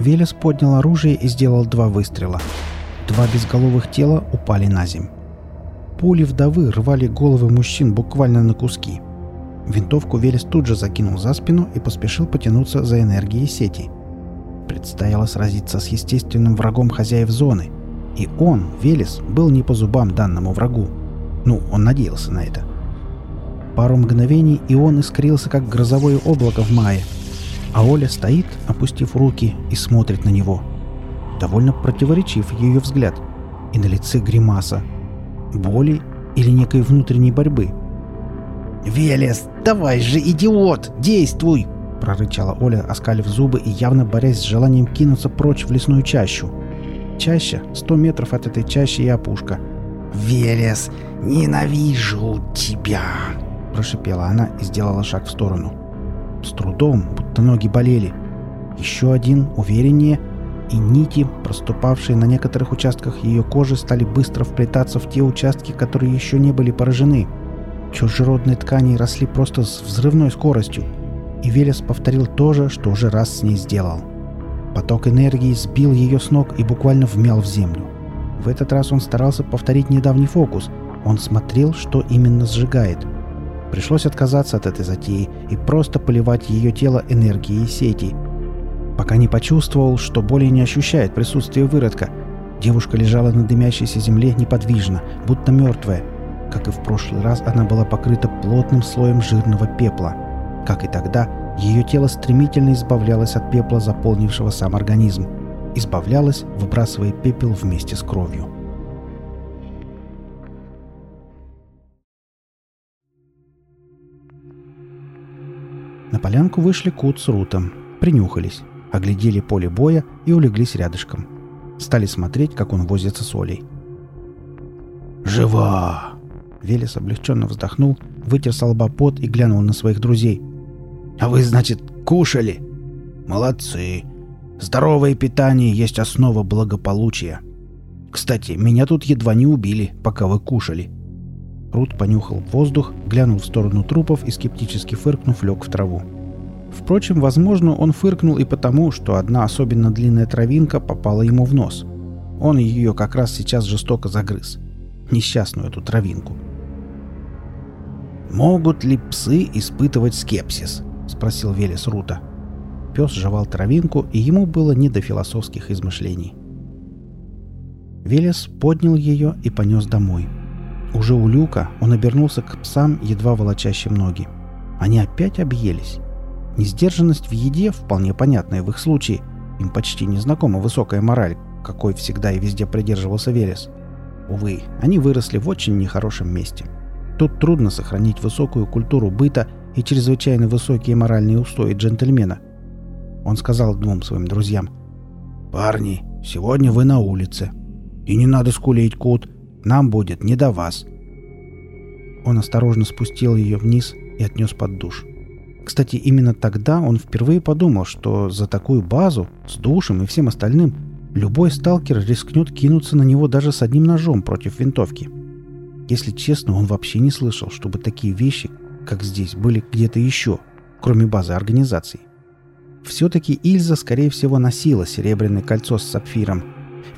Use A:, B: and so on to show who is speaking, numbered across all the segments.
A: Велес поднял оружие и сделал два выстрела. Два безголовых тела упали на земь. Пули вдовы рвали головы мужчин буквально на куски. Винтовку Велес тут же закинул за спину и поспешил потянуться за энергией сети. Предстояло сразиться с естественным врагом хозяев зоны. И он, Велес, был не по зубам данному врагу. Ну, он надеялся на это. Пару мгновений, и он искрился, как грозовое облако в мае. А Оля стоит, опустив руки, и смотрит на него. Довольно противоречив ее взгляд. И на лице гримаса, Боли или некой внутренней борьбы? «Велес, давай же, идиот! Действуй!» — прорычала Оля, оскалив зубы и явно борясь с желанием кинуться прочь в лесную чащу. Чаща, сто метров от этой чащи и опушка. «Велес, ненавижу тебя!» — прошипела она и сделала шаг в сторону. С трудом, будто ноги болели. Еще один, увереннее — и нити, проступавшие на некоторых участках ее кожи, стали быстро вплетаться в те участки, которые еще не были поражены. Чужеродные ткани росли просто с взрывной скоростью, и Велес повторил то же, что уже раз с ней сделал. Поток энергии сбил ее с ног и буквально вмял в землю. В этот раз он старался повторить недавний фокус. Он смотрел, что именно сжигает. Пришлось отказаться от этой затеи и просто поливать ее тело энергией сети – пока не почувствовал, что более не ощущает присутствие выродка. Девушка лежала на дымящейся земле неподвижно, будто мертвая. Как и в прошлый раз, она была покрыта плотным слоем жирного пепла. Как и тогда, ее тело стремительно избавлялось от пепла, заполнившего сам организм. Избавлялось, выбрасывая пепел вместе с кровью. На полянку вышли Кут с Рутом. Принюхались оглядели поле боя и улеглись рядышком. Стали смотреть, как он возится с Олей. «Жива!» Велес облегченно вздохнул, вытер с лба пот и глянул на своих друзей. «А вы, значит, кушали?» «Молодцы! Здоровое питание есть основа благополучия. Кстати, меня тут едва не убили, пока вы кушали». Рут понюхал воздух, глянул в сторону трупов и, скептически фыркнув, лег в траву. Впрочем, возможно, он фыркнул и потому, что одна особенно длинная травинка попала ему в нос. Он ее как раз сейчас жестоко загрыз. Несчастную эту травинку. «Могут ли псы испытывать скепсис?» — спросил Велес Рута. Пес жевал травинку, и ему было не до философских измышлений. Велес поднял ее и понес домой. Уже у люка он обернулся к псам, едва волочащим ноги. Они опять объелись. Несдержанность в еде вполне понятная в их случае. Им почти не знакома высокая мораль, какой всегда и везде придерживался Велес. Увы, они выросли в очень нехорошем месте. Тут трудно сохранить высокую культуру быта и чрезвычайно высокие моральные устои джентльмена. Он сказал двум своим друзьям. «Парни, сегодня вы на улице. И не надо скулить, Кут. Нам будет не до вас». Он осторожно спустил ее вниз и отнес под душ. Кстати, именно тогда он впервые подумал, что за такую базу, с душем и всем остальным, любой сталкер рискнет кинуться на него даже с одним ножом против винтовки. Если честно, он вообще не слышал, чтобы такие вещи, как здесь, были где-то еще, кроме базы организаций. Все-таки Ильза, скорее всего, носила серебряное кольцо с сапфиром.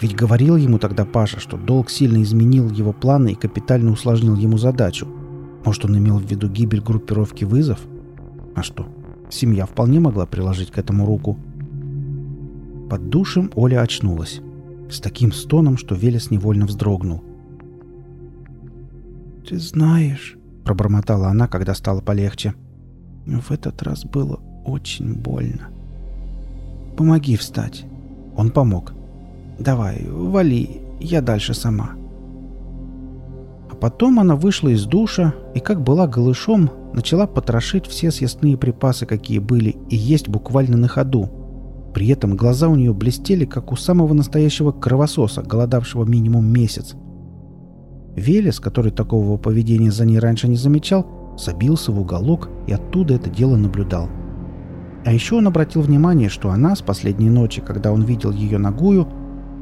A: Ведь говорил ему тогда Паша, что долг сильно изменил его планы и капитально усложнил ему задачу. Может, он имел в виду гибель группировки «Вызов»? А что? Семья вполне могла приложить к этому руку. Под душем Оля очнулась. С таким стоном, что Велес невольно вздрогнул. «Ты знаешь», — пробормотала она, когда стало полегче. «В этот раз было очень больно. Помоги встать». Он помог. «Давай, вали, я дальше сама». А потом она вышла из душа и, как была голышом, начала потрошить все съестные припасы, какие были, и есть буквально на ходу. При этом глаза у нее блестели, как у самого настоящего кровососа, голодавшего минимум месяц. Велес, который такого поведения за ней раньше не замечал, забился в уголок и оттуда это дело наблюдал. А еще он обратил внимание, что она с последней ночи, когда он видел ее ногую,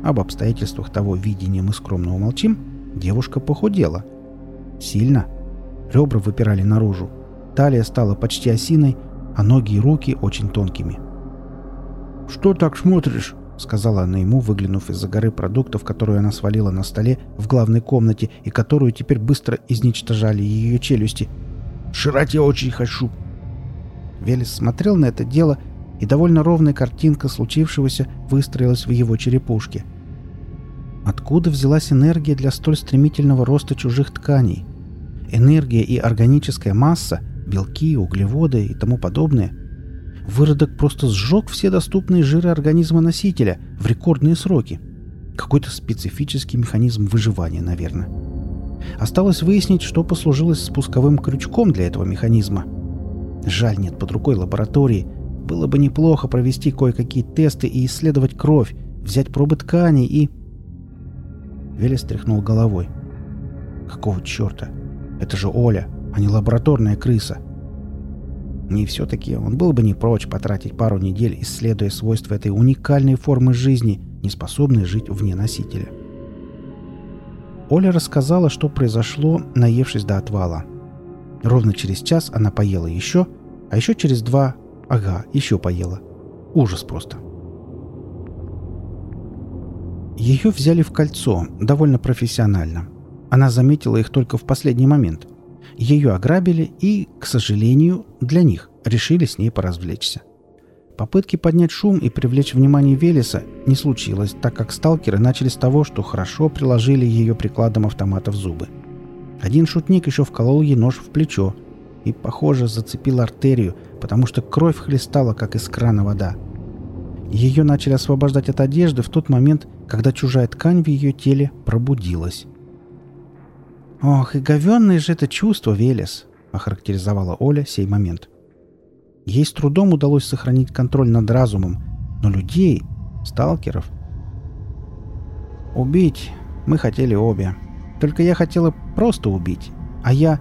A: об обстоятельствах того видения мы скромно умолчим, девушка похудела. Сильно. Ребра выпирали наружу. Талия стала почти осиной, а ноги и руки очень тонкими. «Что так смотришь?» — сказала она ему, выглянув из-за горы продуктов, которую она свалила на столе в главной комнате и которую теперь быстро изничтожали ее челюсти. «Жрать я очень хочу!» Велес смотрел на это дело, и довольно ровная картинка случившегося выстроилась в его черепушке. Откуда взялась энергия для столь стремительного роста чужих тканей? Энергия и органическая масса, белки, углеводы и тому подобное — Выродок просто сжег все доступные жиры организма носителя в рекордные сроки. Какой-то специфический механизм выживания, наверное. Осталось выяснить, что послужило спусковым крючком для этого механизма. Жаль, нет под рукой лаборатории. Было бы неплохо провести кое-какие тесты и исследовать кровь, взять пробы тканей и... Велес тряхнул головой. Какого черта? Это же Оля, а не лабораторная крыса. — и все-таки он был бы не прочь потратить пару недель, исследуя свойства этой уникальной формы жизни, не способной жить вне носителя. Оля рассказала, что произошло, наевшись до отвала. Ровно через час она поела еще, а еще через два... Ага, еще поела. Ужас просто. Ее взяли в кольцо, довольно профессионально. Она заметила их только в последний момент. Ее ограбили и, к сожалению, для них решили с ней поразвлечься. Попытки поднять шум и привлечь внимание Велеса не случилось, так как сталкеры начали с того, что хорошо приложили ее прикладом автомата в зубы. Один шутник еще вколол ей нож в плечо и, похоже, зацепил артерию, потому что кровь хлестала, как из крана вода. Ее начали освобождать от одежды в тот момент, когда чужая ткань в ее теле пробудилась. «Ох, и говенное же это чувство, Велес!» — охарактеризовала Оля сей момент. Ей с трудом удалось сохранить контроль над разумом, но людей, сталкеров... Убить мы хотели обе. Только я хотела просто убить, а я...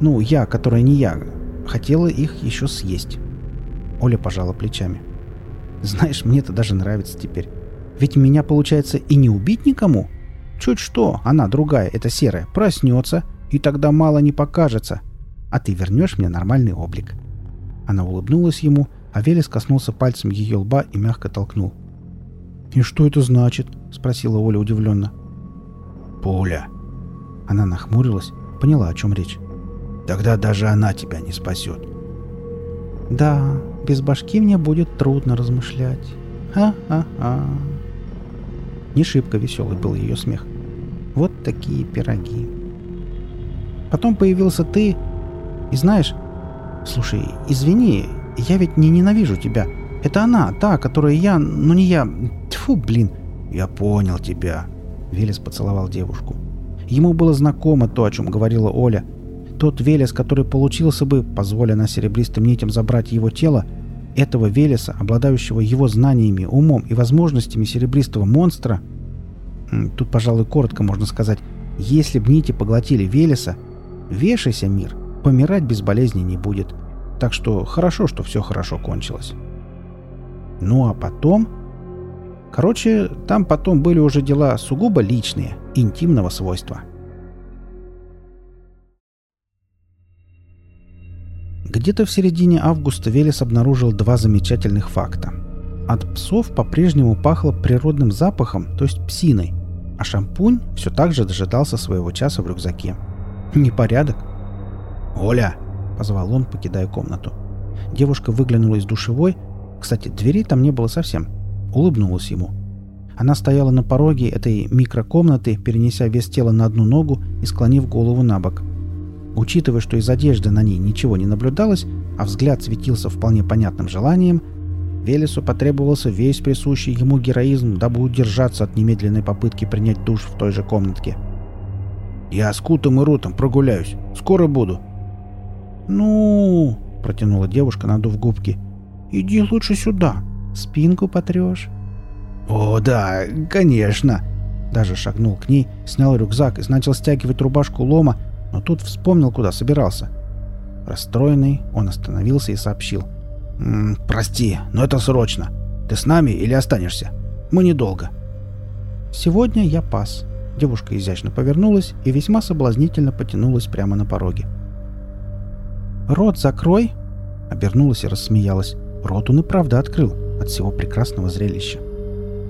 A: Ну, я, которая не я, хотела их еще съесть. Оля пожала плечами. Знаешь, мне это даже нравится теперь. Ведь меня, получается, и не убить никому, Чуть что, она другая, это серая, проснется, и тогда мало не покажется. А ты вернешь мне нормальный облик». Она улыбнулась ему, а Велес коснулся пальцем ее лба и мягко толкнул. «И что это значит?» — спросила Оля удивленно. «Пуля». Она нахмурилась, поняла, о чем речь. «Тогда даже она тебя не спасет». «Да, без башки мне будет трудно размышлять. Ха-ха-ха». Не шибко веселый был ее смех. Вот такие пироги. Потом появился ты, и знаешь... Слушай, извини, я ведь не ненавижу тебя. Это она, та, которая я, но не я. Тьфу, блин. Я понял тебя. Велес поцеловал девушку. Ему было знакомо то, о чем говорила Оля. Тот Велес, который получился бы, позволя на серебристым нитям забрать его тело, этого Велеса, обладающего его знаниями, умом и возможностями серебристого монстра, тут, пожалуй, коротко можно сказать, если б нити поглотили Велеса, вешайся, мир, помирать без болезни не будет. Так что хорошо, что все хорошо кончилось. Ну а потом... Короче, там потом были уже дела сугубо личные, интимного свойства. — Где-то в середине августа Велес обнаружил два замечательных факта. От псов по-прежнему пахло природным запахом, то есть псиной, а шампунь все так же дожидался своего часа в рюкзаке. Непорядок. «Оля!» — позвал он, покидая комнату. Девушка выглянула из душевой. Кстати, дверей там не было совсем. Улыбнулась ему. Она стояла на пороге этой микрокомнаты, перенеся вес тела на одну ногу и склонив голову на бок — Учитывая, что из одежды на ней ничего не наблюдалось, а взгляд светился вполне понятным желанием, Велесу потребовался весь присущий ему героизм, дабы удержаться от немедленной попытки принять душ в той же комнатке. «Я с Кутом и Рутом прогуляюсь. Скоро буду». «Ну...» — протянула девушка, надув губки. «Иди лучше сюда. Спинку потрешь». «О, да, конечно!» Даже шагнул к ней, снял рюкзак и начал стягивать рубашку лома, но тут вспомнил, куда собирался. Расстроенный, он остановился и сообщил. «М -м, «Прости, но это срочно. Ты с нами или останешься? Мы недолго». «Сегодня я пас». Девушка изящно повернулась и весьма соблазнительно потянулась прямо на пороге. «Рот закрой!» Обернулась и рассмеялась. Рот он и правда открыл, от всего прекрасного зрелища.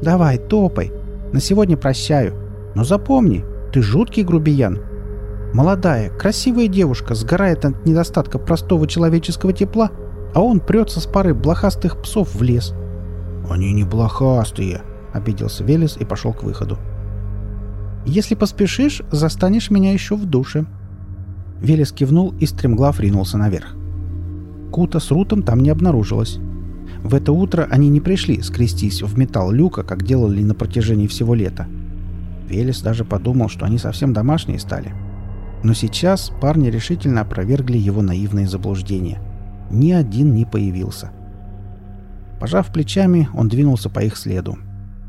A: «Давай, топай. На сегодня прощаю. Но запомни, ты жуткий грубиян. Молодая, красивая девушка сгорает от недостатка простого человеческого тепла, а он прется с парой блохастых псов в лес».
B: «Они не блохастые», — обиделся Велес и пошел к выходу.
A: «Если поспешишь, застанешь меня еще в душе». Велес кивнул и стремглав ринулся наверх. Кута с Рутом там не обнаружилось. В это утро они не пришли скрестись в металл люка, как делали на протяжении всего лета. Велес даже подумал, что они совсем домашние стали. Но сейчас парни решительно опровергли его наивные заблуждения. Ни один не появился. Пожав плечами, он двинулся по их следу.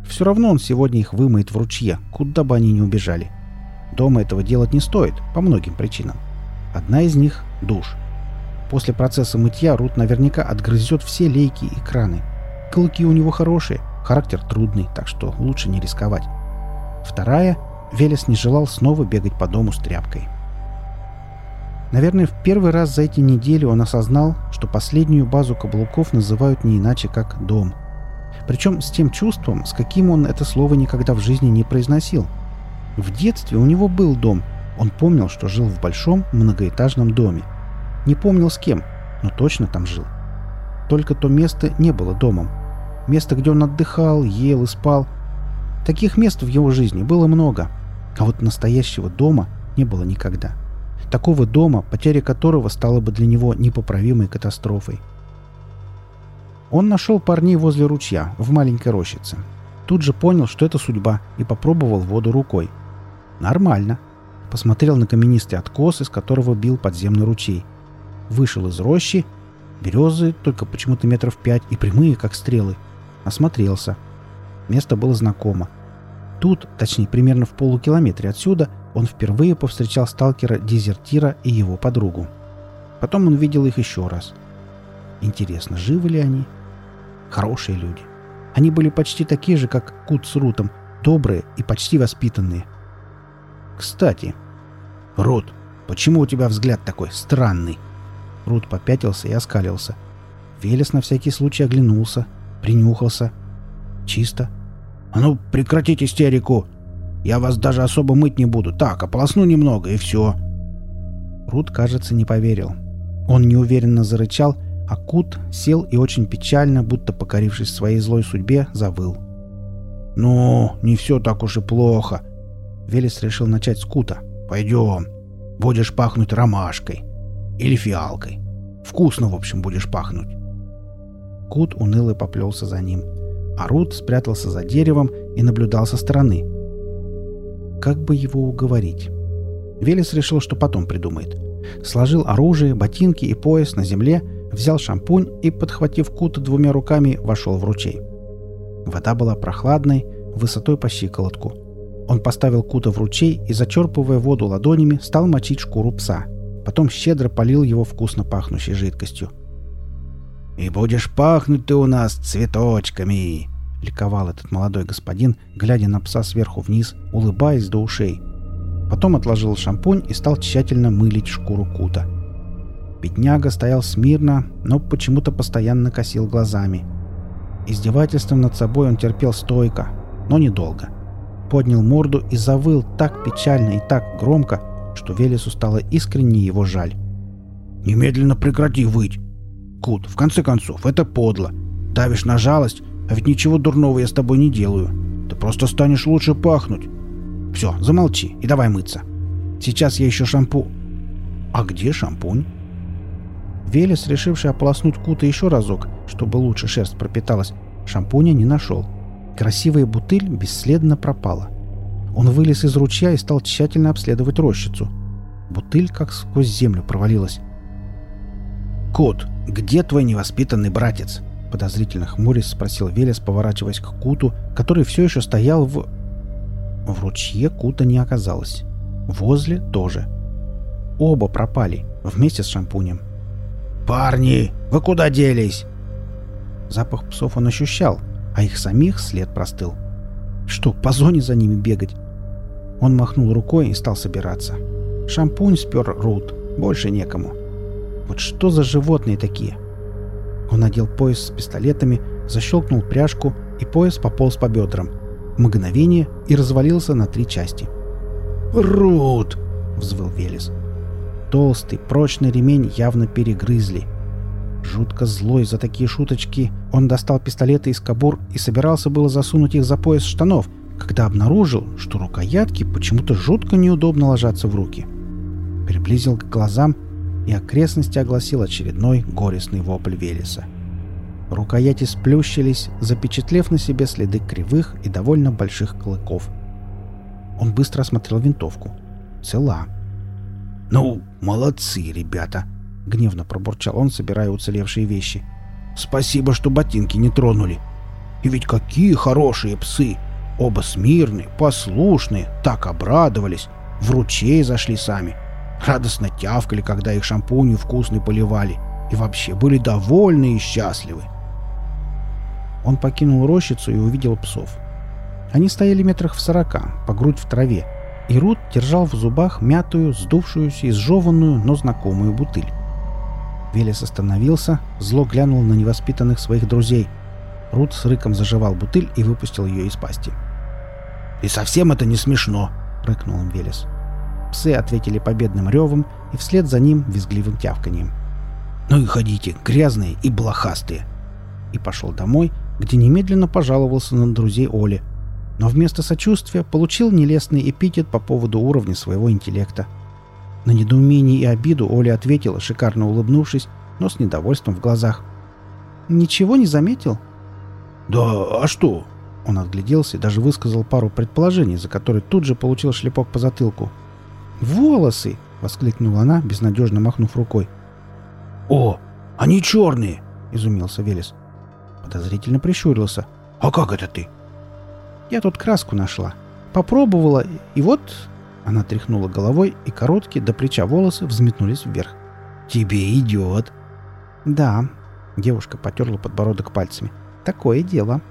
A: Все равно он сегодня их вымоет в ручье, куда бы они ни убежали. Дома этого делать не стоит, по многим причинам. Одна из них — душ — После процесса мытья Рут наверняка отгрызет все лейки и краны. Клыки у него хорошие, характер трудный, так что лучше не рисковать. Вторая — Велес не желал снова бегать по дому с тряпкой. Наверное, в первый раз за эти недели он осознал, что последнюю базу каблуков называют не иначе, как «дом». Причем с тем чувством, с каким он это слово никогда в жизни не произносил. В детстве у него был дом. Он помнил, что жил в большом многоэтажном доме – не помнил с кем, но точно там жил. Только то место не было домом. Место, где он отдыхал, ел и спал. Таких мест в его жизни было много. А вот настоящего дома не было никогда. Такого дома, потеря которого стала бы для него непоправимой катастрофой. Он нашел парней возле ручья, в маленькой рощице. Тут же понял, что это судьба, и попробовал воду рукой. Нормально. Посмотрел на каменистый откос, из которого бил подземный ручей вышел из рощи, березы только почему-то метров пять и прямые, как стрелы. Осмотрелся. Место было знакомо. Тут, точнее, примерно в полукилометре отсюда, он впервые повстречал сталкера-дезертира и его подругу. Потом он видел их еще раз. Интересно, живы ли они? Хорошие люди. Они были почти такие же, как Кут с Рутом, добрые и почти воспитанные. Кстати, Рут, почему у тебя взгляд такой странный? Рут попятился и оскалился. Велес на всякий случай оглянулся, принюхался. Чисто. «А ну, прекратите истерику! Я вас даже особо мыть не буду. Так, ополосну немного, и все!» Рут, кажется, не поверил. Он неуверенно зарычал, а Кут сел и очень печально, будто покорившись своей злой судьбе, завыл. «Ну, не все так уж и плохо!» Велес решил начать с Кута. «Пойдем. Будешь пахнуть ромашкой. Или фиалкой. Вкусно, в общем, будешь пахнуть. Кут уныло поплелся за ним, а Рут спрятался за деревом и наблюдал со стороны. Как бы его уговорить? Велес решил, что потом придумает. Сложил оружие, ботинки и пояс на земле, взял шампунь и, подхватив Кута двумя руками, вошел в ручей. Вода была прохладной, высотой по щиколотку. Он поставил Кута в ручей и, зачерпывая воду ладонями, стал мочить шкуру пса – потом щедро полил его вкусно пахнущей жидкостью. «И будешь пахнуть ты у нас цветочками!» — ликовал этот молодой господин, глядя на пса сверху вниз, улыбаясь до ушей. Потом отложил шампунь и стал тщательно мылить шкуру кута. Бедняга стоял смирно, но почему-то постоянно косил глазами. Издевательством над собой он терпел стойко, но недолго. Поднял морду и завыл так печально и так громко, что Велесу стало искренне его жаль. «Немедленно прекрати выть! Кут, в конце концов, это подло. Давишь на жалость, а ведь ничего дурного я с тобой не делаю. Ты просто станешь лучше пахнуть. Все, замолчи и давай мыться. Сейчас я еще шампу... А где шампунь?» Велес, решивший ополоснуть Кута еще разок, чтобы лучше шерсть пропиталась, шампуня не нашел. Красивая бутыль бесследно пропала. Он вылез из ручья и стал тщательно обследовать рощицу. Бутыль как сквозь землю провалилась. «Кот, где твой невоспитанный братец?» Подозрительно хмурясь спросил Велес, поворачиваясь к Куту, который все еще стоял в... В ручье Кута не оказалось. Возле тоже. Оба пропали, вместе с шампунем. «Парни, вы куда делись?» Запах псов он ощущал, а их самих след простыл. Что, по зоне за ними бегать? Он махнул рукой и стал собираться. Шампунь спер Рут. Больше некому. Вот что за животные такие? Он надел пояс с пистолетами, защелкнул пряжку, и пояс пополз по бедрам. Мгновение и развалился на три части.
B: «Рут!»
A: — взвыл Велес. Толстый, прочный ремень явно перегрызли. Жутко злой за такие шуточки, он достал пистолеты из кобур и собирался было засунуть их за пояс штанов, когда обнаружил, что рукоятки почему-то жутко неудобно ложатся в руки. Приблизил к глазам и окрестности огласил очередной горестный вопль Велеса. Рукояти сплющились, запечатлев на себе следы кривых и довольно больших клыков. Он быстро осмотрел винтовку. Цела.
B: «Ну, молодцы, ребята!» — гневно пробурчал он, собирая уцелевшие вещи. «Спасибо, что ботинки не тронули. И ведь какие хорошие псы! Оба смирные, послушные, так обрадовались. В ручей зашли сами. Радостно тявкали, когда их шампунью вкусный поливали. И вообще были довольны и счастливы.
A: Он покинул рощицу и увидел псов. Они стояли метрах в сорока, по грудь в траве, и Рут держал в зубах мятую, сдувшуюся, изжеванную, но знакомую бутыль. Велес остановился, зло глянул на невоспитанных своих друзей. Рут с рыком заживал бутыль и выпустил ее из пасти.
B: «И совсем это не смешно!» — рыкнул им Велес.
A: Псы ответили победным ревом и вслед за ним визгливым тявканьем.
B: «Ну и ходите, грязные и блохастые!»
A: И пошел домой, где немедленно пожаловался на друзей Оли, но вместо сочувствия получил нелестный эпитет по поводу уровня своего интеллекта. На недоумение и обиду Оля ответила, шикарно улыбнувшись, но с недовольством в глазах. «Ничего не заметил?»
B: «Да, а что?»
A: Он отгляделся и даже высказал пару предположений, за которые тут же получил шлепок по затылку. «Волосы!» — воскликнула она, безнадежно махнув рукой.
B: «О, они черные!» — изумился Велес.
A: Подозрительно прищурился.
B: «А как это ты?»
A: «Я тут краску нашла. Попробовала, и вот...» Она тряхнула головой, и короткие до плеча волосы взметнулись вверх.
B: «Тебе идет!»
A: «Да», — девушка потерла подбородок пальцами. «Такое дело.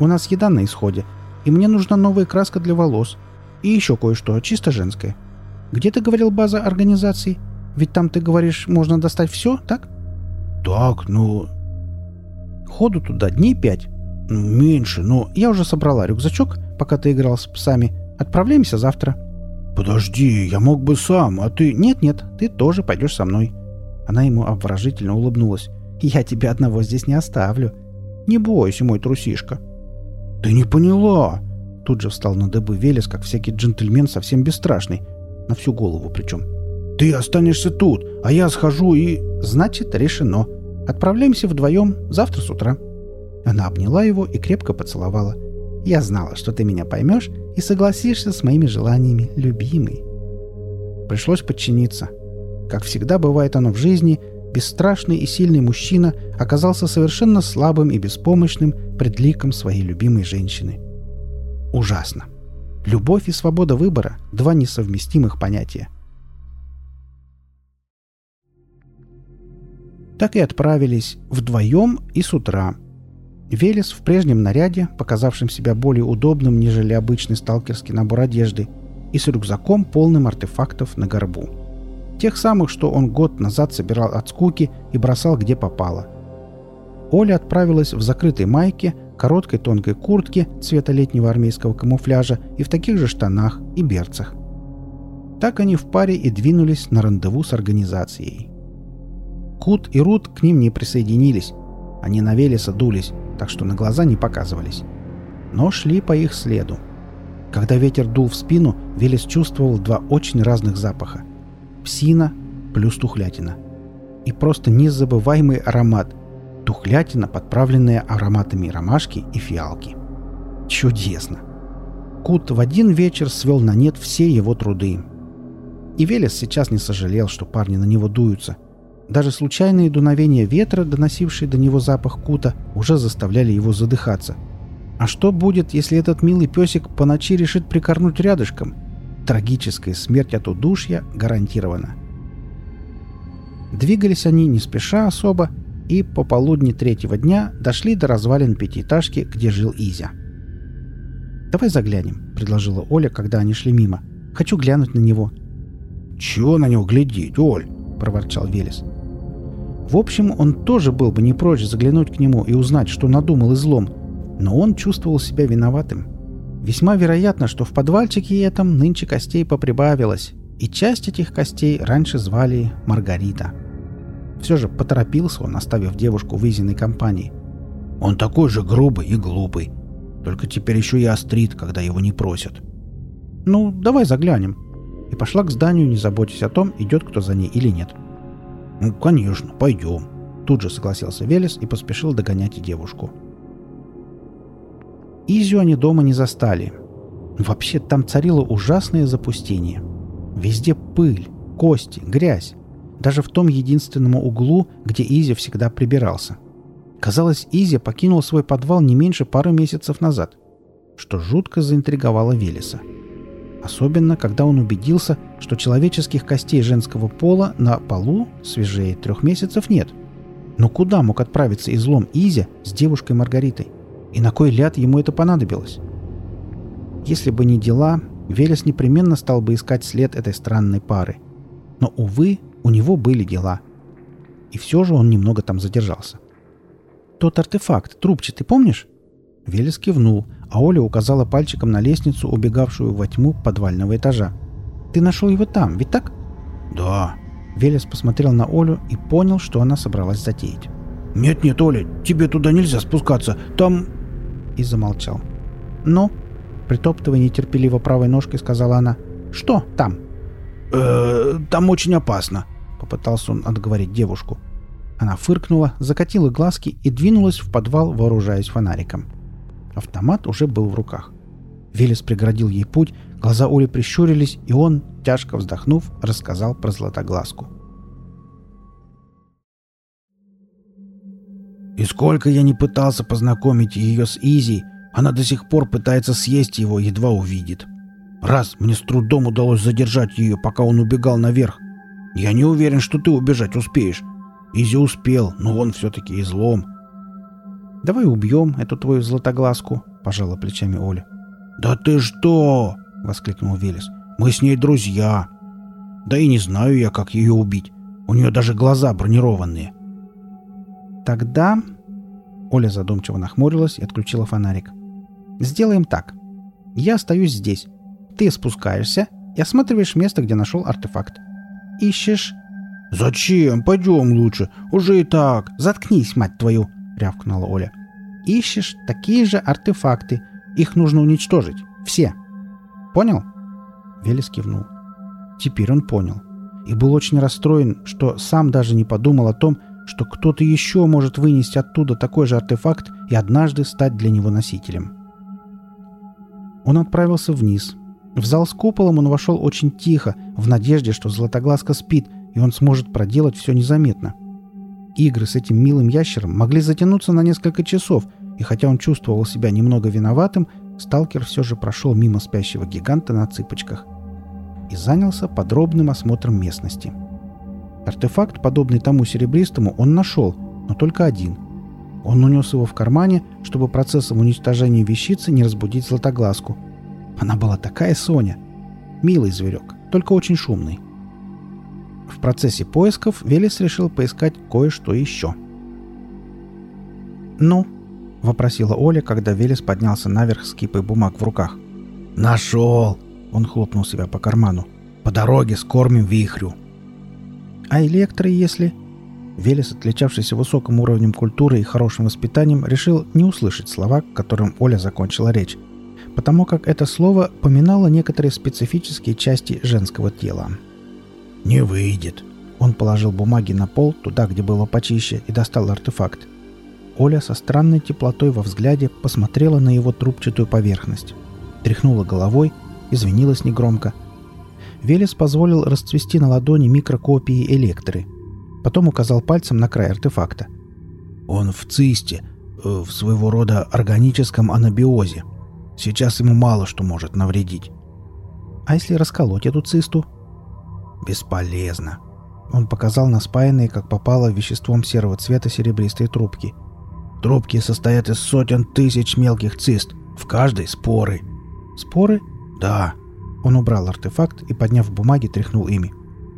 A: У нас еда на исходе, и мне нужна новая краска для волос. И еще кое-что, чисто женское. Где ты говорил база организации? Ведь там, ты говоришь, можно достать все, так?»
B: «Так, ну,
A: Ходу туда дней пять.
B: Меньше, но...
A: Я уже собрала рюкзачок, пока ты играл с псами. Отправляемся завтра.
B: Подожди, я мог бы сам, а ты...
A: Нет-нет, ты тоже пойдешь со мной. Она ему обворожительно улыбнулась. Я тебя одного здесь не оставлю. Не бойся, мой трусишка.
B: Ты не поняла.
A: Тут же встал на дыбы Велес, как всякий джентльмен, совсем бесстрашный. На всю голову причем.
B: Ты останешься тут, а я схожу и...
A: Значит, решено. Отправляемся вдвоем завтра с утра». Она обняла его и крепко поцеловала. «Я знала, что ты меня поймешь и согласишься с моими желаниями, любимый». Пришлось подчиниться. Как всегда бывает оно в жизни, бесстрашный и сильный мужчина оказался совершенно слабым и беспомощным пред ликом своей любимой женщины. Ужасно. Любовь и свобода выбора – два несовместимых понятия – так и отправились вдвоем и с утра. Велес в прежнем наряде, показавшем себя более удобным, нежели обычный сталкерский набор одежды, и с рюкзаком, полным артефактов на горбу. Тех самых, что он год назад собирал от скуки и бросал где попало. Оля отправилась в закрытой майке, короткой тонкой куртке цвета летнего армейского камуфляжа и в таких же штанах и берцах. Так они в паре и двинулись на рандеву с организацией. Кут и Рут к ним не присоединились. Они на Велеса дулись, так что на глаза не показывались. Но шли по их следу. Когда ветер дул в спину, Велес чувствовал два очень разных запаха. Псина плюс тухлятина. И просто незабываемый аромат. Тухлятина, подправленная ароматами ромашки и фиалки. Чудесно! Кут в один вечер свел на нет все его труды. И Велес сейчас не сожалел, что парни на него дуются – даже случайные дуновения ветра, доносившие до него запах кута, уже заставляли его задыхаться. А что будет, если этот милый песик по ночи решит прикорнуть рядышком? Трагическая смерть от удушья гарантирована. Двигались они не спеша особо, и по полудни третьего дня дошли до развалин пятиэтажки, где жил Изя. «Давай заглянем», — предложила Оля, когда они шли мимо. «Хочу глянуть на него».
B: «Чего на него глядеть, Оль?» — проворчал Велес.
A: В общем, он тоже был бы не прочь заглянуть к нему и узнать, что надумал излом, но он чувствовал себя виноватым. Весьма вероятно, что в подвальчике этом нынче костей поприбавилось, и часть этих костей раньше звали Маргарита. Все же поторопился он, оставив девушку в Изиной компании.
B: Он такой же грубый и глупый. Только теперь еще и острит, когда его не просят.
A: «Ну, давай заглянем». И пошла к зданию, не заботясь о том, идет кто за ней или нет.
B: «Ну, конечно, пойдем».
A: Тут же согласился Велес и поспешил догонять девушку. Изю они дома не застали. Вообще, там царило ужасное запустение. Везде пыль, кости, грязь. Даже в том единственном углу, где Изи всегда прибирался. Казалось, Изи покинул свой подвал не меньше пары месяцев назад, что жутко заинтриговало Велеса. Особенно, когда он убедился, что человеческих костей женского пола на полу свежее трех месяцев нет. Но куда мог отправиться излом Изя с девушкой Маргаритой? И на кой ляд ему это понадобилось? Если бы не дела, Велес непременно стал бы искать след этой странной пары. Но, увы, у него были дела. И все же он немного там задержался. «Тот артефакт, трубчатый, помнишь?» Велес кивнул, а Оля указала пальчиком на лестницу, убегавшую во тьму подвального этажа. «Ты нашел его там, ведь так?»
B: «Да».
A: Велес посмотрел на Олю и понял, что она собралась затеять.
B: «Нет-нет, Оля, тебе туда нельзя спускаться. Там...»
A: И замолчал. «Ну?» Притоптывая нетерпеливо правой ножкой, сказала она. «Что там?»
B: Э там очень опасно», — попытался он отговорить девушку.
A: Она фыркнула, закатила глазки и двинулась в подвал, вооружаясь фонариком. Автомат уже был в руках. Велес преградил ей путь, глаза Оли прищурились, и он, тяжко вздохнув, рассказал про златоглазку.
B: И сколько я не пытался познакомить ее с Изи, она до сих пор пытается съесть его, едва увидит. Раз мне с трудом удалось задержать ее, пока он убегал наверх. Я не уверен, что ты убежать успеешь. Изи успел, но он все-таки излом.
A: «Давай убьем эту твою златоглазку», — пожала плечами Оля.
B: «Да ты что?» — воскликнул Велес. «Мы с ней друзья. Да и не знаю я, как ее убить. У нее даже глаза бронированные».
A: «Тогда...» Оля задумчиво нахмурилась и отключила фонарик. «Сделаем так. Я остаюсь здесь. Ты спускаешься и осматриваешь место, где нашел артефакт. Ищешь
B: «Зачем? Пойдем лучше. Уже и так».
A: «Заткнись, мать твою!» — рявкнула Оля. «Ищешь такие же артефакты. Их нужно уничтожить. Все. Понял?» Велес кивнул. Теперь он понял. И был очень расстроен, что сам даже не подумал о том, что кто-то еще может вынести оттуда такой же артефакт и однажды стать для него носителем. Он отправился вниз. В зал с куполом он вошел очень тихо, в надежде, что Златоглазка спит, и он сможет проделать все незаметно. Игры с этим милым ящером могли затянуться на несколько часов, и хотя он чувствовал себя немного виноватым, сталкер все же прошел мимо спящего гиганта на цыпочках и занялся подробным осмотром местности. Артефакт, подобный тому серебристому, он нашел, но только один. Он унес его в кармане, чтобы процессом уничтожения вещицы не разбудить златоглазку. Она была такая Соня. Милый зверек, только очень шумный. В процессе поисков Велес решил поискать кое-что еще. «Ну?» — вопросила Оля, когда Велес поднялся наверх с кипой бумаг в руках.
B: «Нашел!» — он хлопнул себя по карману. «По дороге скормим вихрю».
A: «А электро, если...» Велес, отличавшийся высоким уровнем культуры и хорошим воспитанием, решил не услышать слова, которым Оля закончила речь, потому как это слово поминало некоторые специфические части женского тела.
B: «Не выйдет».
A: Он положил бумаги на пол, туда, где было почище, и достал артефакт. Оля со странной теплотой во взгляде посмотрела на его трубчатую поверхность. Тряхнула головой, извинилась негромко. Велес позволил расцвести на ладони микрокопии электры. Потом указал пальцем на край артефакта.
B: «Он в цисте, э, в своего рода органическом анабиозе. Сейчас ему мало что может навредить».
A: «А если расколоть эту цисту?»
B: Бесполезно.
A: Он показал на спаянные, как попало, веществом серого цвета серебристые трубки.
B: Трубки состоят из сотен тысяч мелких цист. В каждой споры.
A: Споры?
B: Да.
A: Он убрал артефакт и, подняв бумаги, тряхнул ими.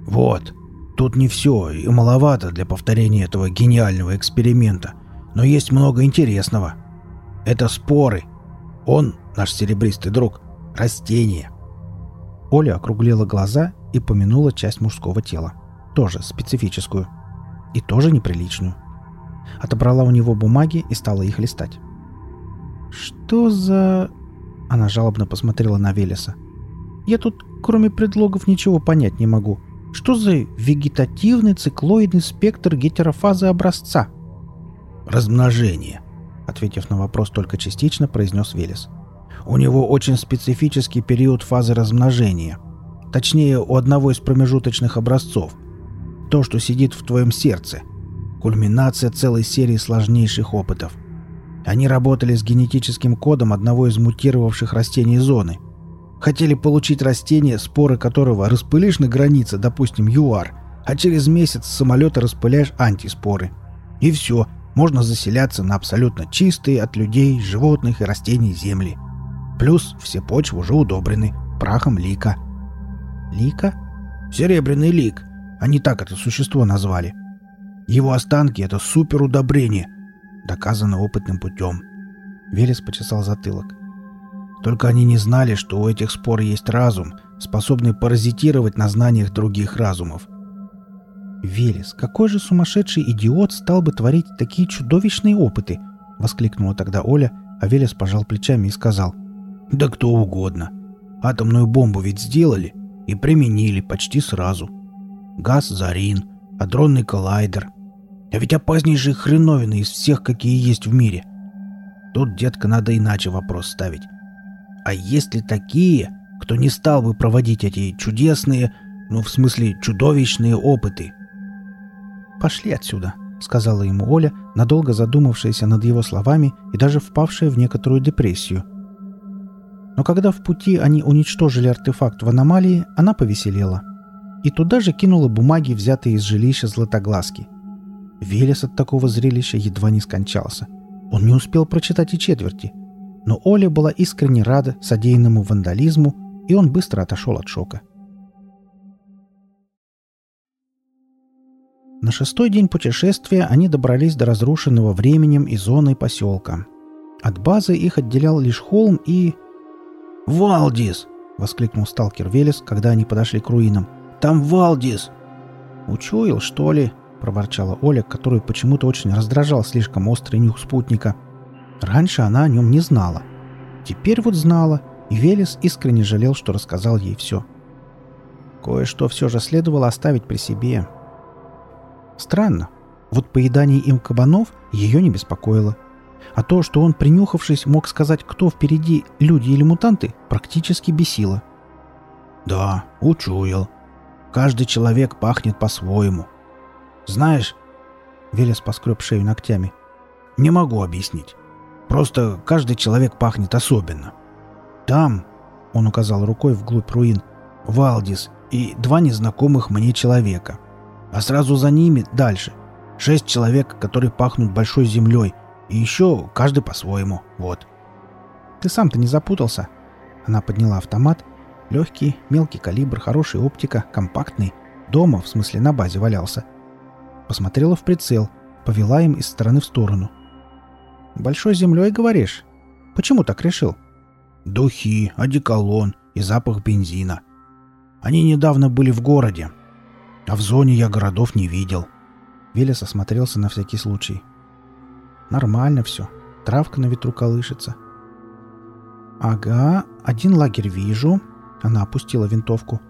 B: Вот. тут не все и маловато для повторения этого гениального эксперимента, но есть много интересного. Это споры. Он, наш серебристый друг, растение.
A: Оля округлила глаза и помянула часть мужского тела. Тоже специфическую. И тоже неприличную. Отобрала у него бумаги и стала их листать. «Что за...» Она жалобно посмотрела на Велеса. «Я тут, кроме предлогов, ничего понять не могу. Что за вегетативный циклоидный спектр гетерофазы образца?»
B: «Размножение», — ответив на вопрос только частично, произнес Велес. «У него очень специфический период фазы размножения. Точнее, у одного из промежуточных образцов. То, что сидит в твоем сердце. Кульминация целой серии сложнейших опытов. Они работали с генетическим кодом одного из мутировавших растений зоны. Хотели получить растение, споры которого распылишь на границе, допустим, ЮАР, а через месяц с самолета распыляешь антиспоры. И все, можно заселяться на абсолютно чистые от людей, животных и растений земли. Плюс все почвы уже удобрены прахом лика. Лика? Серебряный лик. Они так это существо назвали. Его останки — это суперудобрение — Доказано опытным путем. Велес почесал затылок. Только они не знали, что у этих спор есть разум, способный паразитировать на знаниях других разумов.
A: «Велес, какой же сумасшедший идиот стал бы творить такие чудовищные опыты?» — воскликнула тогда Оля, а Велес пожал плечами и сказал.
B: «Да кто угодно. Атомную бомбу ведь сделали и применили почти сразу. Газ Зарин, адронный коллайдер — а ведь опаснейшие хреновины из всех, какие есть в мире. Тут, детка, надо иначе вопрос ставить. А есть ли такие, кто не стал бы проводить эти чудесные, ну, в смысле, чудовищные опыты?
A: «Пошли отсюда», — сказала ему Оля, надолго задумавшаяся над его словами и даже впавшая в некоторую депрессию. Но когда в пути они уничтожили артефакт в аномалии, она повеселела. И туда же кинула бумаги, взятые из жилища Златоглазки — Велес от такого зрелища едва не скончался. Он не успел прочитать и четверти. Но Оля была искренне рада содеянному вандализму, и он быстро отошел от шока. На шестой день путешествия они добрались до разрушенного временем и зоной поселка. От базы их отделял лишь холм и...
B: «Валдис!» — воскликнул сталкер Велес, когда они подошли к руинам. «Там Валдис!»
A: «Учуял, что ли?» — проворчала Оля, которую почему-то очень раздражал слишком острый нюх спутника. Раньше она о нем не знала. Теперь вот знала, и Велес искренне жалел, что рассказал ей все. Кое-что все же следовало оставить при себе. Странно. Вот поедание им кабанов ее не беспокоило. А то, что он, принюхавшись, мог сказать, кто впереди, люди или мутанты, практически бесило.
B: «Да, учуял. Каждый человек пахнет по-своему», знаешь, Велес поскреб шею ногтями. Не могу объяснить. Просто каждый человек пахнет особенно. Там, он указал рукой вглубь руин, Валдис и два незнакомых мне человека. А сразу за ними дальше. Шесть человек, которые пахнут большой землей. И еще каждый по-своему. Вот.
A: Ты сам-то не запутался? Она подняла автомат. Легкий, мелкий калибр, хорошая оптика, компактный. Дома, в смысле на базе валялся посмотрела в прицел, повела им из стороны в сторону. «Большой землей, говоришь? Почему так решил?»
B: «Духи, одеколон и запах бензина. Они недавно были в городе, а в зоне я городов не видел».
A: Велес осмотрелся на всякий случай. «Нормально все. Травка на ветру колышется». «Ага, один лагерь вижу». Она опустила винтовку.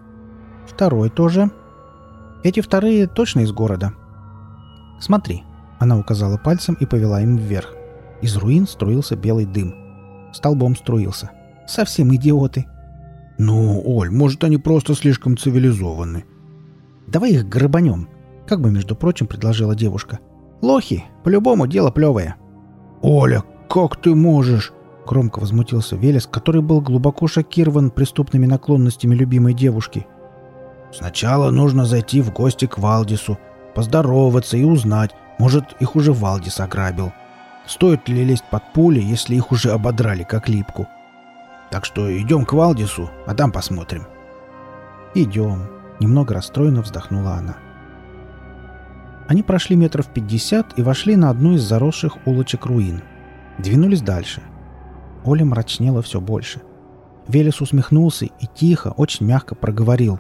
A: «Второй тоже. Эти вторые точно из города. «Смотри!» Она указала пальцем и повела им вверх. Из руин струился белый дым. Столбом струился. «Совсем идиоты!»
B: «Ну, Оль, может, они просто слишком цивилизованы?»
A: «Давай их грабанем!» Как бы, между прочим, предложила девушка. «Лохи! По-любому дело плевое!»
B: «Оля, как ты можешь?»
A: Громко возмутился Велес, который был глубоко шокирован преступными наклонностями любимой девушки.
B: «Сначала нужно зайти в гости к Валдису, поздороваться и узнать, может, их уже Валдис ограбил. Стоит ли лезть под пули, если их уже ободрали как липку? Так что идем к Валдису, а там посмотрим.
A: Идем. Немного расстроенно вздохнула она. Они прошли метров пятьдесят и вошли на одну из заросших улочек руин. Двинулись дальше. Оля мрачнела все больше. Велес усмехнулся и тихо, очень мягко проговорил.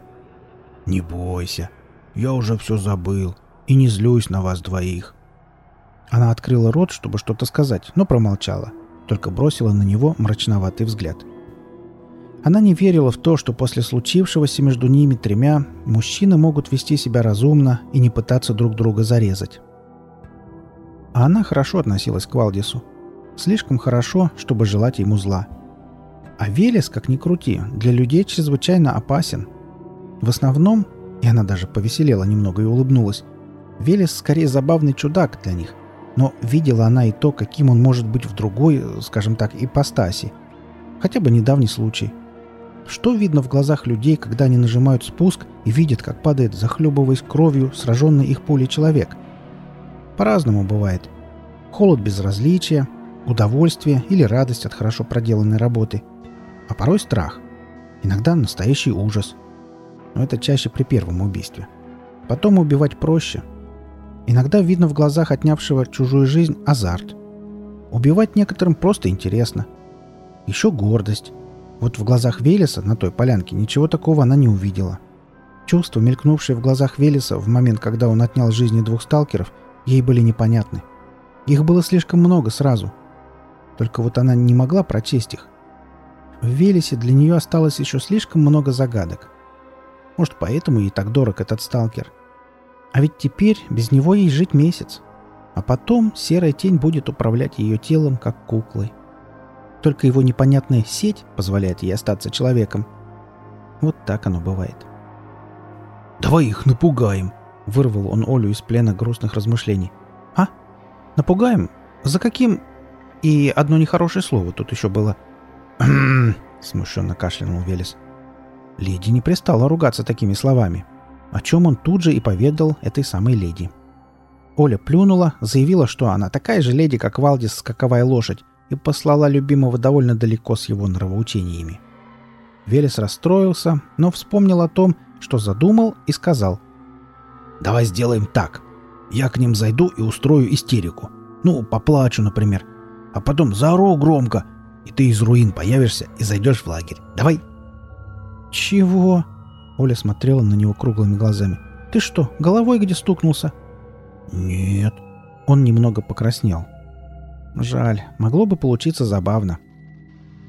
B: «Не бойся, я уже все забыл и не злюсь на вас двоих».
A: Она открыла рот, чтобы что-то сказать, но промолчала, только бросила на него мрачноватый взгляд. Она не верила в то, что после случившегося между ними тремя мужчины могут вести себя разумно и не пытаться друг друга зарезать. А она хорошо относилась к Валдису. Слишком хорошо, чтобы желать ему зла. А Велес, как ни крути, для людей чрезвычайно опасен. В основном, и она даже повеселела немного и улыбнулась, Велес скорее забавный чудак для них. Но видела она и то, каким он может быть в другой, скажем так, ипостаси. Хотя бы недавний случай. Что видно в глазах людей, когда они нажимают спуск и видят, как падает, захлебываясь кровью, сраженный их пулей человек? По-разному бывает. Холод безразличия, удовольствие или радость от хорошо проделанной работы. А порой страх. Иногда настоящий ужас. Но это чаще при первом убийстве. Потом убивать проще. Иногда видно в глазах отнявшего чужую жизнь азарт. Убивать некоторым просто интересно. Еще гордость. Вот в глазах Велеса на той полянке ничего такого она не увидела. Чувства, мелькнувшие в глазах Велеса в момент, когда он отнял жизни двух сталкеров, ей были непонятны. Их было слишком много сразу. Только вот она не могла прочесть их. В Велесе для нее осталось еще слишком много загадок. Может, поэтому ей так дорог этот сталкер. А ведь теперь без него ей жить месяц. А потом серая тень будет управлять ее телом, как куклой. Только его непонятная сеть позволяет ей остаться человеком. Вот так оно бывает.
B: «Давай их напугаем!» — вырвал он Олю из плена грустных размышлений.
A: «А? Напугаем? За каким...» И одно нехорошее слово тут еще было. смущенно кашлянул Велес. Леди не пристала ругаться такими словами, о чем он тут же и поведал этой самой леди. Оля плюнула, заявила, что она такая же леди, как Валдис скаковая лошадь, и послала любимого довольно далеко с его нравоучениями. Велес расстроился, но вспомнил о том, что задумал, и сказал.
B: «Давай сделаем так. Я к ним зайду и устрою истерику. Ну, поплачу, например. А потом заору громко, и ты из руин появишься и зайдешь в лагерь. Давай!»
A: «Чего?» Оля смотрела на него круглыми глазами. «Ты что, головой где стукнулся?»
B: «Нет».
A: Он немного покраснел. Жаль, могло бы получиться забавно.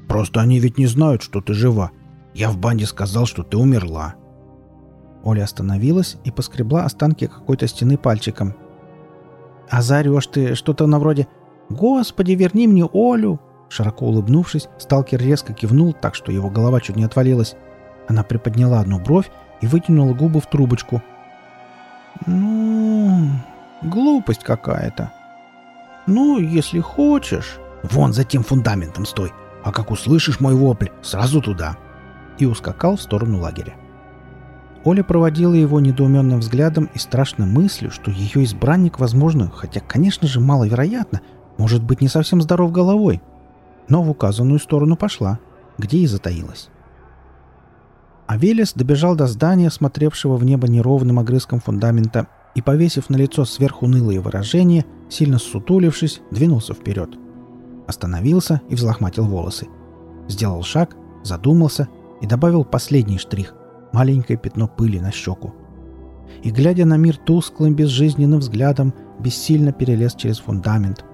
B: Просто они ведь не знают, что ты жива. Я в банде сказал, что ты умерла.
A: Оля остановилась и поскребла останки какой-то стены пальчиком. «А заорешь ты что-то на вроде «Господи, верни мне Олю!» Широко улыбнувшись, сталкер резко кивнул так, что его голова чуть не отвалилась. Она приподняла одну бровь и вытянула губы в трубочку. «Ну, глупость какая-то», «Ну, если хочешь...»
B: «Вон за тем фундаментом стой, а как услышишь мой вопль, сразу туда!»
A: И ускакал в сторону лагеря. Оля проводила его недоуменным взглядом и страшной мыслью, что ее избранник, возможно, хотя, конечно же, маловероятно, может быть не совсем здоров головой, но в указанную сторону пошла, где и затаилась. А Велес добежал до здания, смотревшего в небо неровным огрызком фундамента, и, повесив на лицо сверхунылые выражения, сильно сутулившись, двинулся вперед. Остановился и взлохматил волосы. Сделал шаг, задумался и добавил последний штрих — маленькое пятно пыли на щеку. И, глядя на мир тусклым, безжизненным взглядом, бессильно перелез через фундамент.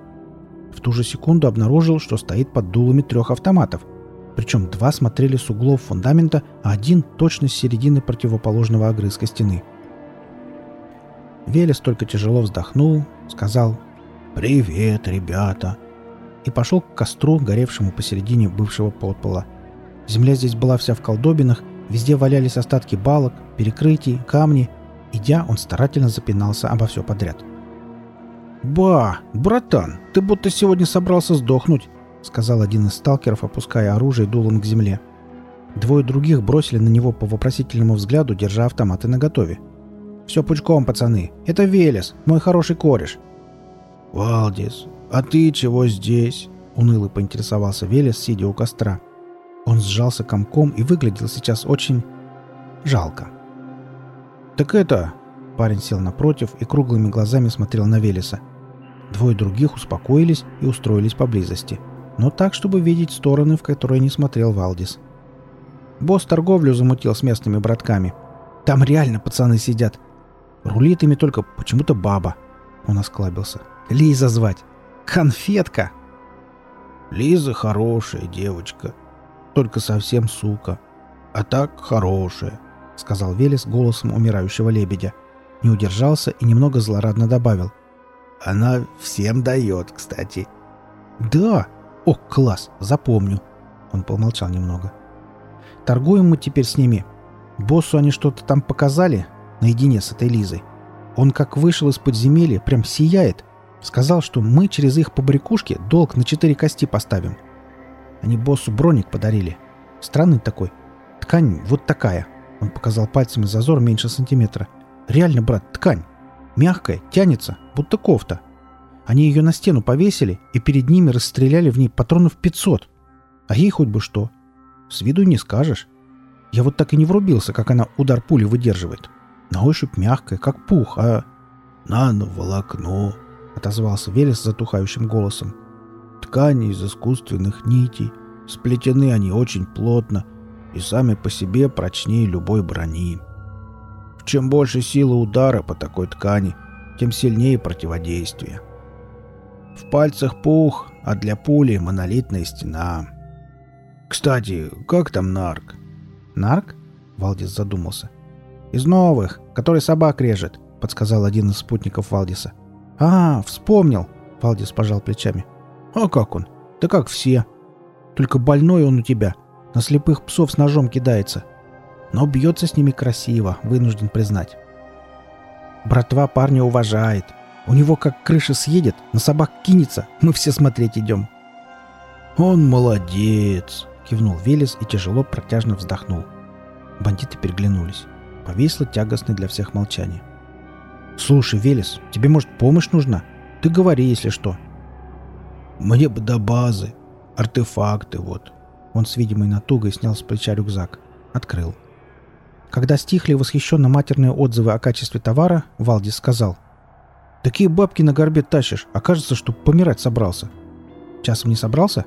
A: В ту же секунду обнаружил, что стоит под дулами трех автоматов. Причем два смотрели с углов фундамента, а один точно с середины противоположного огрызка стены — Велес только тяжело вздохнул, сказал «Привет, ребята!» и пошел к костру, горевшему посередине бывшего подпола. Земля здесь была вся в колдобинах, везде валялись остатки балок, перекрытий, камни. Идя, он старательно запинался обо все подряд. «Ба, братан, ты будто сегодня собрался сдохнуть», — сказал один из сталкеров, опуская оружие дулом к земле. Двое других бросили на него по вопросительному взгляду, держа автоматы наготове. Все пучком, пацаны. Это Велес, мой хороший кореш».
B: «Валдис, а ты чего здесь?» — уныло поинтересовался Велес, сидя у костра.
A: Он сжался комком и выглядел сейчас очень... жалко.
B: «Так это...
A: Парень сел напротив и круглыми глазами смотрел на Велеса. Двое других успокоились и устроились поблизости, но так, чтобы видеть стороны, в которые не смотрел Валдис. Босс торговлю замутил с местными братками. Там реально пацаны сидят. Рулит ими только почему-то баба. Он осклабился. Лиза звать. Конфетка.
B: Лиза хорошая девочка. Только совсем сука. А так хорошая, сказал Велес голосом умирающего лебедя. Не удержался и немного злорадно добавил. Она всем дает, кстати.
A: Да. О, класс, запомню. Он помолчал немного. Торгуем мы теперь с ними. Боссу они что-то там показали, наедине с этой Лизой. Он как вышел из подземелья, прям сияет. Сказал, что мы через их побрякушки долг на четыре кости поставим. Они боссу броник подарили. Странный такой. Ткань вот такая. Он показал пальцами зазор меньше сантиметра. Реально, брат, ткань. Мягкая, тянется, будто кофта. Они ее на стену повесили и перед ними расстреляли в ней патронов 500. А ей хоть бы что. С виду не скажешь. Я вот так и не врубился, как она удар пули выдерживает. На ощупь мягкая, как пух, а...
B: «Нано-волокно», — отозвался Велес затухающим голосом. «Ткани из искусственных нитей. Сплетены они очень плотно и сами по себе прочнее любой брони. Чем больше силы удара по такой ткани, тем сильнее противодействие. В пальцах пух, а для пули монолитная стена. Кстати, как там нарк?
A: Нарк? Валдис задумался. Из новых, который собак режет, подсказал один из спутников Валдиса. А, вспомнил, Валдис пожал плечами. А как он? Да как все. Только больной он у тебя. На слепых псов с ножом кидается. Но бьется с ними красиво, вынужден признать. Братва парня уважает. У него как крыша съедет, на собак кинется, мы все смотреть идем.
B: Он молодец,
A: Кивнул Велес и тяжело протяжно вздохнул. Бандиты переглянулись. Повисло тягостное для всех молчание. «Слушай, Велес, тебе, может, помощь нужна? Ты говори, если что».
B: «Мне бы до базы. Артефакты вот».
A: Он с видимой натугой снял с плеча рюкзак. Открыл. Когда стихли восхищенно матерные отзывы о качестве товара, Валдис сказал. «Такие бабки на горбе тащишь, а кажется, что помирать собрался». «Часом не собрался?»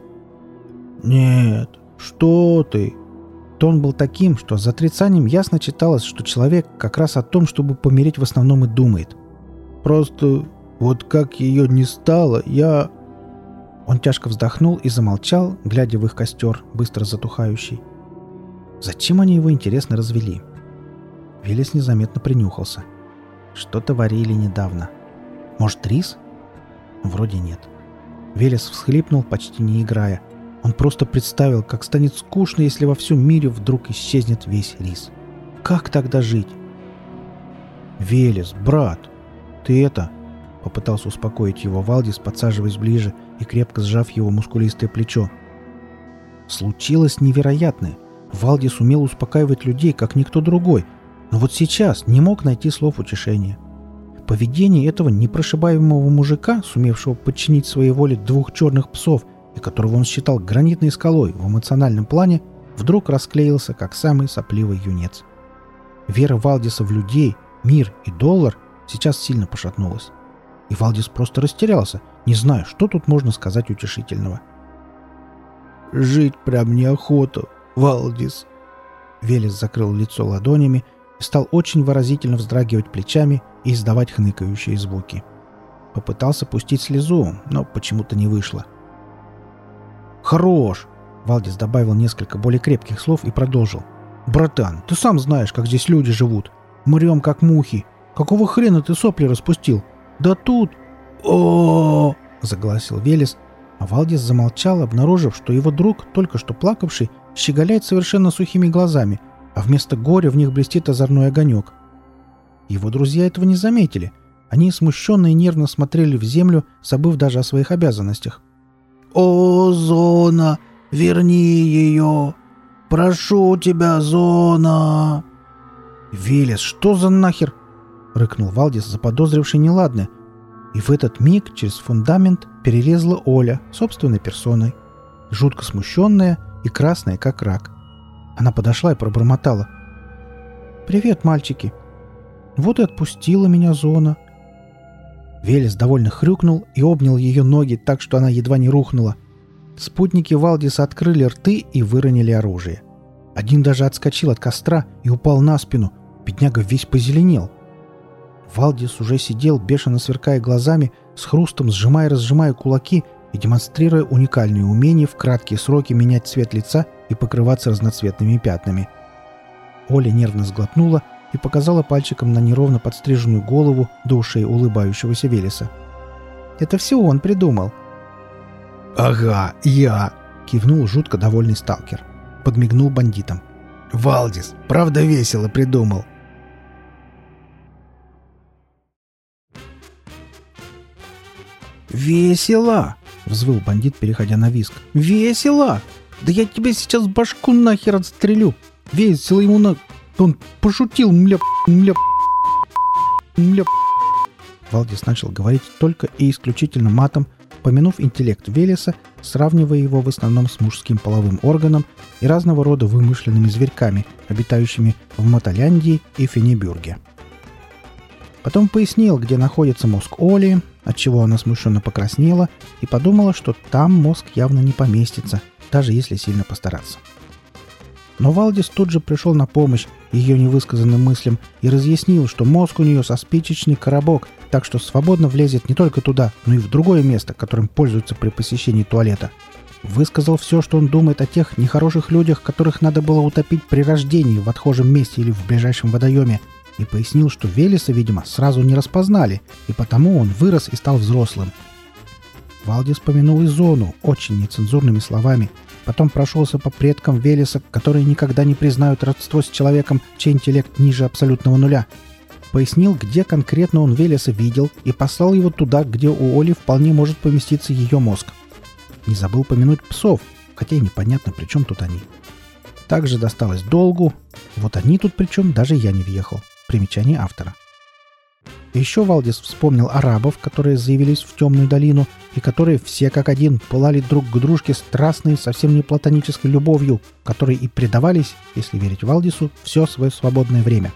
B: «Нет, «Что ты?»
A: Тон был таким, что за отрицанием ясно читалось, что человек как раз о том, чтобы помереть в основном и думает.
B: «Просто вот как ее не стало, я...»
A: Он тяжко вздохнул и замолчал, глядя в их костер, быстро затухающий. Зачем они его, интересно, развели? Велес незаметно принюхался. Что-то варили недавно. Может, рис? Вроде нет. Велес всхлипнул, почти не играя. Он просто представил, как станет скучно, если во всем мире вдруг исчезнет весь рис. Как тогда жить? «Велес, брат, ты это...» Попытался успокоить его Валдис, подсаживаясь ближе и крепко сжав его мускулистое плечо. Случилось невероятное. Валдис умел успокаивать людей, как никто другой, но вот сейчас не мог найти слов утешения. Поведение этого непрошибаемого мужика, сумевшего подчинить своей воле двух черных псов и которого он считал гранитной скалой в эмоциональном плане, вдруг расклеился, как самый сопливый юнец. Вера Валдиса в людей, мир и доллар сейчас сильно пошатнулась. И Валдис просто растерялся, не зная, что тут можно сказать утешительного.
B: «Жить прям неохота, Валдис!»
A: Велес закрыл лицо ладонями и стал очень выразительно вздрагивать плечами и издавать хныкающие звуки. Попытался пустить слезу, но почему-то не вышло. — «Хорош!» Валдис добавил несколько более крепких слов и продолжил. «Братан, ты сам знаешь, как здесь люди живут. Мрем, как мухи. Какого хрена ты сопли распустил? Да тут...» о загласил Велес, а Валдис замолчал, обнаружив, что его друг, только что плакавший, щеголяет совершенно сухими глазами, а вместо горя в них блестит озорной огонек. Его друзья этого не заметили. Они смущенно и нервно смотрели в землю, забыв даже о своих обязанностях.
B: «О, Зона, верни ее! Прошу тебя, Зона!»
A: «Велес, что за нахер?» — рыкнул Валдис, заподозривший неладное. И в этот миг через фундамент перерезала Оля собственной персоной, жутко смущенная и красная, как рак. Она подошла и пробормотала. «Привет, мальчики!» Вот и отпустила меня зона. Велес довольно хрюкнул и обнял ее ноги так, что она едва не рухнула. Спутники Валдиса открыли рты и выронили оружие. Один даже отскочил от костра и упал на спину. Бедняга весь позеленел. Валдис уже сидел, бешено сверкая глазами, с хрустом сжимая и разжимая кулаки и демонстрируя уникальные умения в краткие сроки менять цвет лица и покрываться разноцветными пятнами. Оля нервно сглотнула и показала пальчиком на неровно подстриженную голову до ушей улыбающегося Велеса. «Это все он придумал».
B: «Ага, я!» — кивнул жутко довольный сталкер. Подмигнул бандитам. «Валдис, правда весело придумал!»
A: «Весело!» — взвыл бандит, переходя на виск. «Весело! Да я тебе сейчас башку нахер отстрелю! Весело ему на... Он пошутил, мля... мля... мля...» Валдис начал говорить только и исключительно матом, помянув интеллект Велеса, сравнивая его в основном с мужским половым органом и разного рода вымышленными зверьками, обитающими в Мотоляндии и Фенебюрге. Потом пояснил, где находится мозг Оли, отчего она смущенно покраснела и подумала, что там мозг явно не поместится, даже если сильно постараться. Но Валдис тут же пришел на помощь ее невысказанным мыслям и разъяснил, что мозг у нее со спичечный коробок, так что свободно влезет не только туда, но и в другое место, которым пользуется при посещении туалета. Высказал все, что он думает о тех нехороших людях, которых надо было утопить при рождении в отхожем месте или в ближайшем водоеме, и пояснил, что Велеса, видимо, сразу не распознали, и потому он вырос и стал взрослым. Валдис помянул и зону очень нецензурными словами, потом прошелся по предкам Велеса, которые никогда не признают родство с человеком, чей интеллект ниже абсолютного нуля. Пояснил, где конкретно он Велеса видел, и послал его туда, где у Оли вполне может поместиться ее мозг. Не забыл помянуть псов, хотя и непонятно, при чем тут они. Также досталось долгу, вот они тут причем даже я не въехал. Примечание автора. Еще Валдис вспомнил арабов, которые заявились в темную долину и которые все как один пылали друг к дружке страстной, совсем не платонической любовью, которой и предавались, если верить Валдису, все свое свободное время.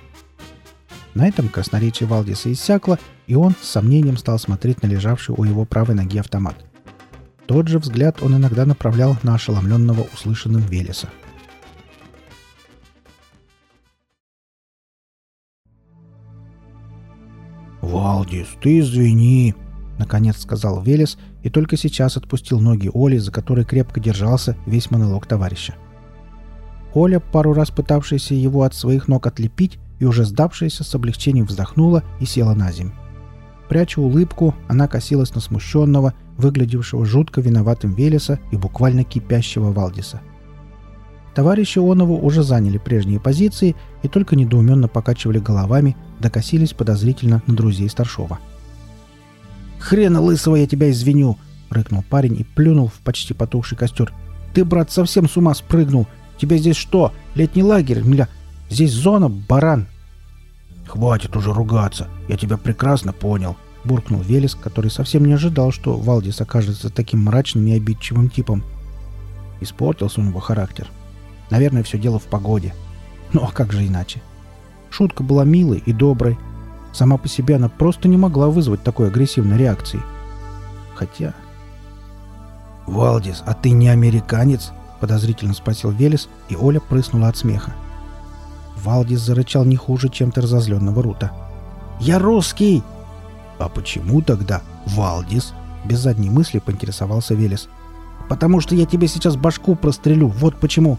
A: На этом красноречие Валдиса иссякло, и он с сомнением стал смотреть на лежавший у его правой ноги автомат. Тот же взгляд он иногда направлял на ошеломленного услышанным Велеса.
B: «Валдис, ты извини!» — наконец сказал Велес и только сейчас отпустил ноги Оли, за которой крепко держался весь монолог товарища.
A: Оля, пару раз пытавшаяся его от своих ног отлепить и уже сдавшаяся с облегчением вздохнула и села на землю. Пряча улыбку, она косилась на смущенного, выглядевшего жутко виноватым Велеса и буквально кипящего Валдиса — Товарищи Онову уже заняли прежние позиции и только недоуменно покачивали головами, докосились подозрительно на друзей Старшова.
B: «Хрена лысого я тебя извиню!» — рыкнул парень и плюнул в почти потухший костер. «Ты, брат, совсем с ума спрыгнул! Тебе здесь что? Летний лагерь? Мля! Здесь зона, баран!» «Хватит уже ругаться! Я тебя прекрасно понял!» — буркнул Велес, который совсем не ожидал, что Валдис окажется таким мрачным и обидчивым типом. Испортился у него характер. Наверное, все дело в погоде. Ну а как же иначе? Шутка была милой и доброй. Сама по себе она просто не могла вызвать такой агрессивной реакции. Хотя...
A: «Валдис, а ты не американец?» — подозрительно спросил Велес, и Оля прыснула от смеха. Валдис зарычал не хуже, чем разозленного Рута. «Я русский!»
B: «А почему тогда Валдис?» — без задней мысли поинтересовался Велес.
A: «Потому что я тебе сейчас башку прострелю, вот почему!»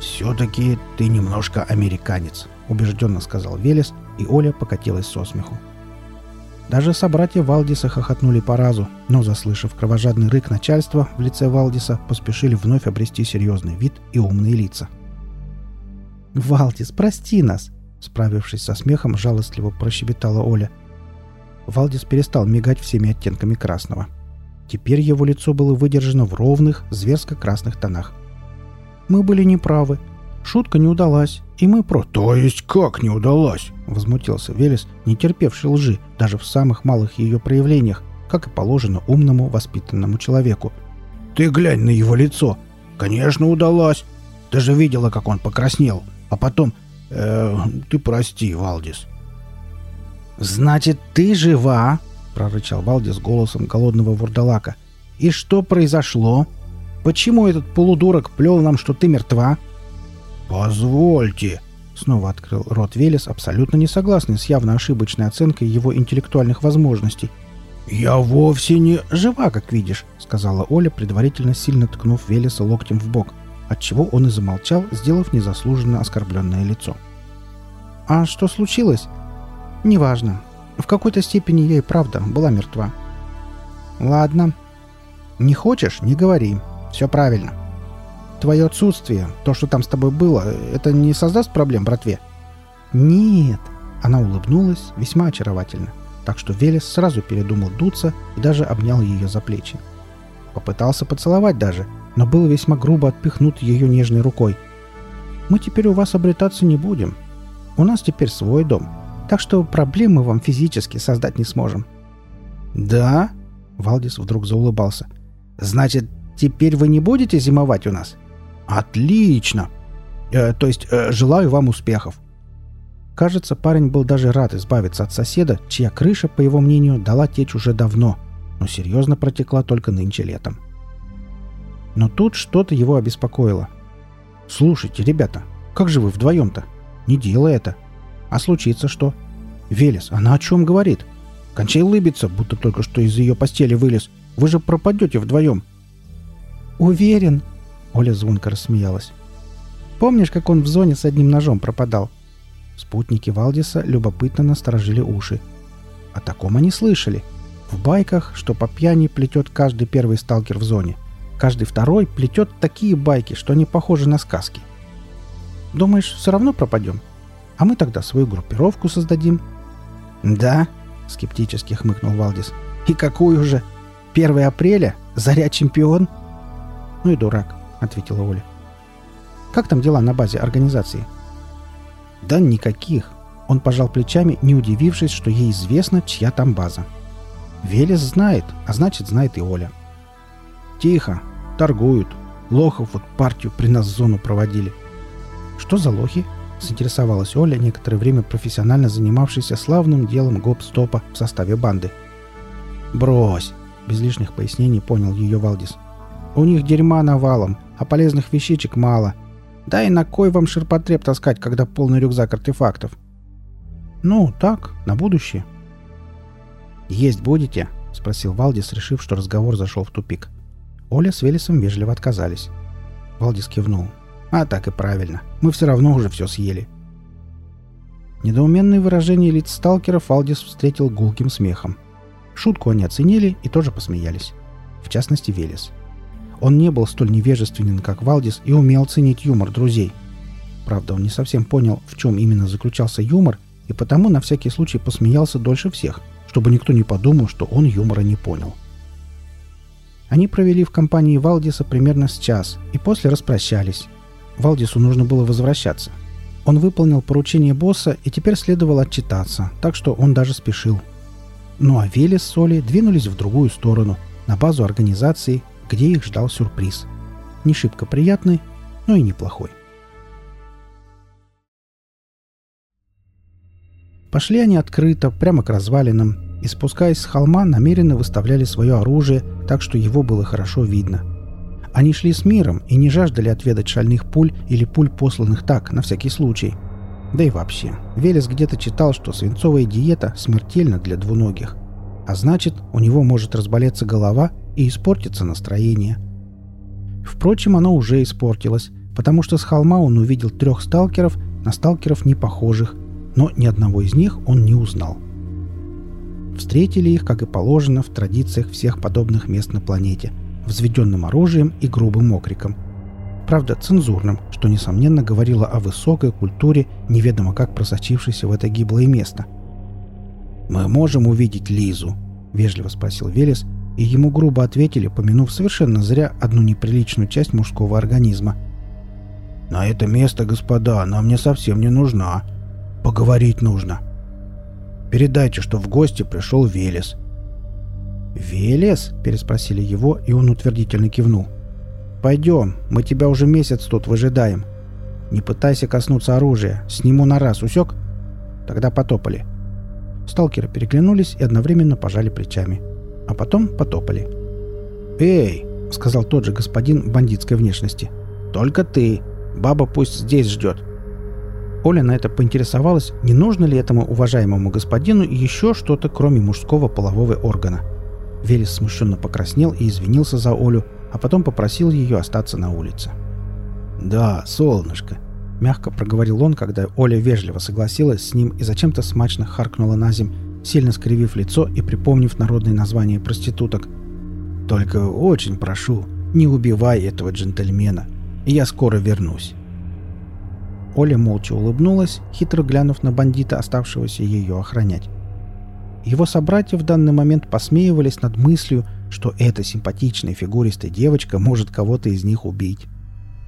B: «Все-таки ты немножко американец», — убежденно сказал Велес, и Оля покатилась со смеху.
A: Даже собратья Валдиса хохотнули по разу, но, заслышав кровожадный рык начальства в лице Валдиса, поспешили вновь обрести серьезный вид и умные лица. «Валдис, прости нас!» — справившись со смехом, жалостливо прощебетала Оля. Валдис перестал мигать всеми оттенками красного. Теперь его лицо было выдержано в ровных, зверско-красных тонах. Мы были неправы. Шутка не удалась, и мы про...
B: «То есть как не удалась?»
A: — возмутился Велес, не терпевший лжи даже в самых малых ее проявлениях, как и положено умному, воспитанному человеку.
B: «Ты глянь на его лицо! Конечно, удалась! Ты же видела, как он покраснел! А потом... Э, ты прости, Валдис.
A: «Значит, ты жива?» — прорычал Валдис голосом голодного вурдалака. «И что произошло? Почему этот полудурок плел нам, что ты мертва?»
B: «Позвольте!» — снова открыл рот Велес, абсолютно не согласный с явно ошибочной оценкой его интеллектуальных возможностей. «Я вовсе не...»
A: «Жива, как видишь», — сказала Оля, предварительно сильно ткнув Велеса локтем в бок, отчего он и замолчал, сделав незаслуженно оскорбленное лицо. «А что случилось?» «Неважно. В какой-то степени я и правда была мертва». «Ладно. Не хочешь — не говори. Все правильно. Твое отсутствие, то, что там с тобой было, это не создаст проблем братве?» «Нет». Она улыбнулась весьма очаровательно, так что Велес сразу передумал дуться и даже обнял ее за плечи. Попытался поцеловать даже, но был весьма грубо отпихнут ее нежной рукой. «Мы теперь у вас обретаться не будем. У нас теперь свой дом, так что проблемы вам физически создать не сможем».
B: «Да?» — Валдис вдруг заулыбался. «Значит, теперь вы не будете зимовать у нас?» «Отлично! Э, то есть, э, желаю вам успехов!»
A: Кажется, парень был даже рад избавиться от соседа, чья крыша, по его мнению, дала течь уже давно, но серьезно протекла только нынче летом. Но тут что-то его обеспокоило. «Слушайте, ребята, как же вы вдвоем-то? Не делай это!» А случится что? Велес, она о чем говорит? Кончай улыбиться, будто только что из ее постели вылез. Вы же пропадете вдвоем. Уверен. Оля звонко рассмеялась. Помнишь, как он в зоне с одним ножом пропадал? Спутники Валдиса любопытно насторожили уши. О таком они слышали. В байках, что по пьяни плетет каждый первый сталкер в зоне. Каждый второй плетет такие байки, что они похожи на сказки. Думаешь, все равно пропадем? А мы тогда свою группировку создадим». «Да?» — скептически хмыкнул Валдис. «И какую же? 1 апреля? Заря чемпион?» «Ну и дурак», — ответила Оля. «Как там дела на базе организации?» «Да никаких». Он пожал плечами, не удивившись, что ей известно, чья там база. Велес знает, а значит, знает и Оля. «Тихо. Торгуют. Лохов вот партию при нас зону проводили». «Что за лохи?» заинтересовалась Оля, некоторое время профессионально занимавшаяся славным делом гоп-стопа в составе банды. «Брось!» — без лишних пояснений понял ее Валдис. «У них дерьма навалом, а полезных вещичек мало. Да и на кой вам ширпотреб таскать, когда полный рюкзак артефактов?» «Ну, так, на будущее». «Есть будете?» — спросил Валдис, решив, что разговор зашел в тупик. Оля с Велесом вежливо отказались. Валдис кивнул. А так и правильно. Мы все равно уже все съели. Недоуменное выражение лиц сталкеров Алдис встретил гулким смехом. Шутку они оценили и тоже посмеялись. В частности, Велес. Он не был столь невежественен, как Валдис, и умел ценить юмор друзей. Правда, он не совсем понял, в чем именно заключался юмор, и потому на всякий случай посмеялся дольше всех, чтобы никто не подумал, что он юмора не понял. Они провели в компании Валдиса примерно с час и после распрощались, Валдису нужно было возвращаться. Он выполнил поручение босса и теперь следовало отчитаться, так что он даже спешил. Ну а Вели с Соли двинулись в другую сторону, на базу организации, где их ждал сюрприз. Не шибко приятный, но и неплохой. Пошли они открыто, прямо к развалинам, и, спускаясь с холма, намеренно выставляли свое оружие, так что его было хорошо видно – они шли с миром и не жаждали отведать шальных пуль или пуль, посланных так, на всякий случай. Да и вообще, Велес где-то читал, что свинцовая диета смертельна для двуногих. А значит, у него может разболеться голова и испортиться настроение. Впрочем, оно уже испортилось, потому что с холма он увидел трех сталкеров, на сталкеров не похожих, но ни одного из них он не узнал. Встретили их, как и положено, в традициях всех подобных мест на планете – взведенным оружием и грубым окриком. Правда, цензурным, что, несомненно, говорило о высокой культуре, неведомо как просочившейся в это гиблое место. «Мы можем увидеть Лизу?» — вежливо спросил Велес, и ему грубо ответили, помянув совершенно зря одну неприличную часть мужского организма. «На это место, господа, нам не совсем не нужна. Поговорить нужно. Передайте, что в гости пришел Велес. «Велес?» – переспросили его, и он утвердительно кивнул. «Пойдем, мы тебя уже месяц тут выжидаем. Не пытайся коснуться оружия, сниму на раз, усек?» Тогда потопали. Сталкеры переглянулись и одновременно пожали плечами. А потом потопали.
B: «Эй!» — сказал тот же господин бандитской внешности. «Только ты. Баба пусть здесь ждет».
A: Оля на это поинтересовалась, не нужно ли этому уважаемому господину еще что-то, кроме мужского полового органа. Велес смущенно покраснел и извинился за Олю, а потом попросил ее остаться на улице.
B: «Да, солнышко», — мягко проговорил он, когда Оля вежливо согласилась с ним и зачем-то смачно харкнула на земь, сильно скривив лицо и припомнив народные названия проституток. «Только очень прошу, не убивай этого джентльмена. Я скоро вернусь».
A: Оля молча улыбнулась, хитро глянув на бандита, оставшегося ее охранять. Его собратья в данный момент посмеивались над мыслью, что эта симпатичная фигуристая девочка может кого-то из них убить.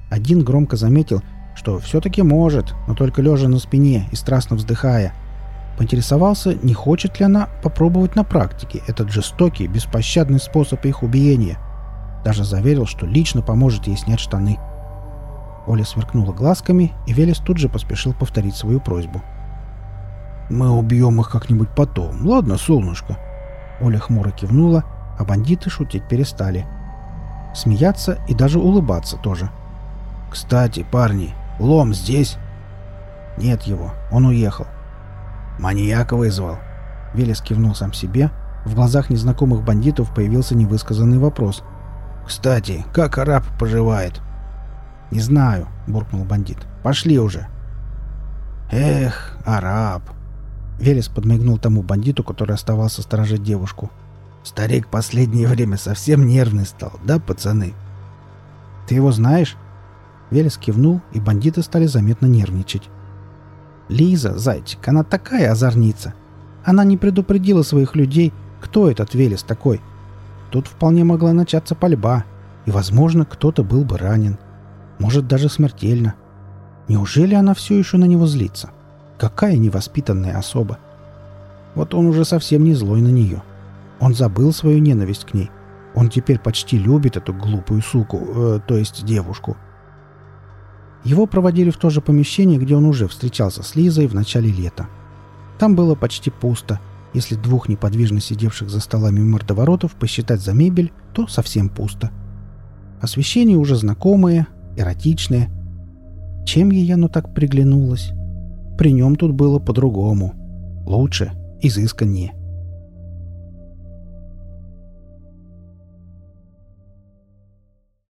A: Один громко заметил, что все-таки может, но только лежа на спине и страстно вздыхая. Поинтересовался, не хочет ли она попробовать на практике этот жестокий, беспощадный способ их убиения. Даже заверил, что лично поможет ей снять штаны. Оля сверкнула глазками, и Велес тут же поспешил повторить свою просьбу.
B: «Мы убьем их как-нибудь потом, ладно, солнышко?»
A: Оля хмуро кивнула, а бандиты шутить перестали. Смеяться и даже улыбаться тоже.
B: «Кстати, парни, лом здесь?»
A: «Нет его, он уехал».
B: «Маньяка вызвал?»
A: Велес кивнул сам себе. В глазах незнакомых бандитов появился невысказанный вопрос.
B: «Кстати, как араб поживает?»
A: «Не знаю», — буркнул бандит. «Пошли уже».
B: «Эх, араб!»
A: Велес подмигнул тому бандиту, который оставался сторожить девушку.
B: «Старик последнее время совсем нервный стал, да, пацаны?»
A: «Ты его знаешь?» Велес кивнул, и бандиты стали заметно нервничать. «Лиза, зайчик, она такая озорница. Она не предупредила своих людей, кто этот Велес такой. Тут вполне могла начаться пальба, и, возможно, кто-то был бы ранен. Может, даже смертельно. Неужели она все еще на него злится? Какая невоспитанная особа. Вот он уже совсем не злой на нее. Он забыл свою ненависть к ней. Он теперь почти любит эту глупую суку, э, то есть девушку. Его проводили в то же помещение, где он уже встречался с Лизой в начале лета. Там было почти пусто. Если двух неподвижно сидевших за столами мордоворотов посчитать за мебель, то совсем пусто. Освещение уже знакомое, эротичное. Чем ей оно так приглянулось? При нем тут было по-другому. Лучше, изысканнее.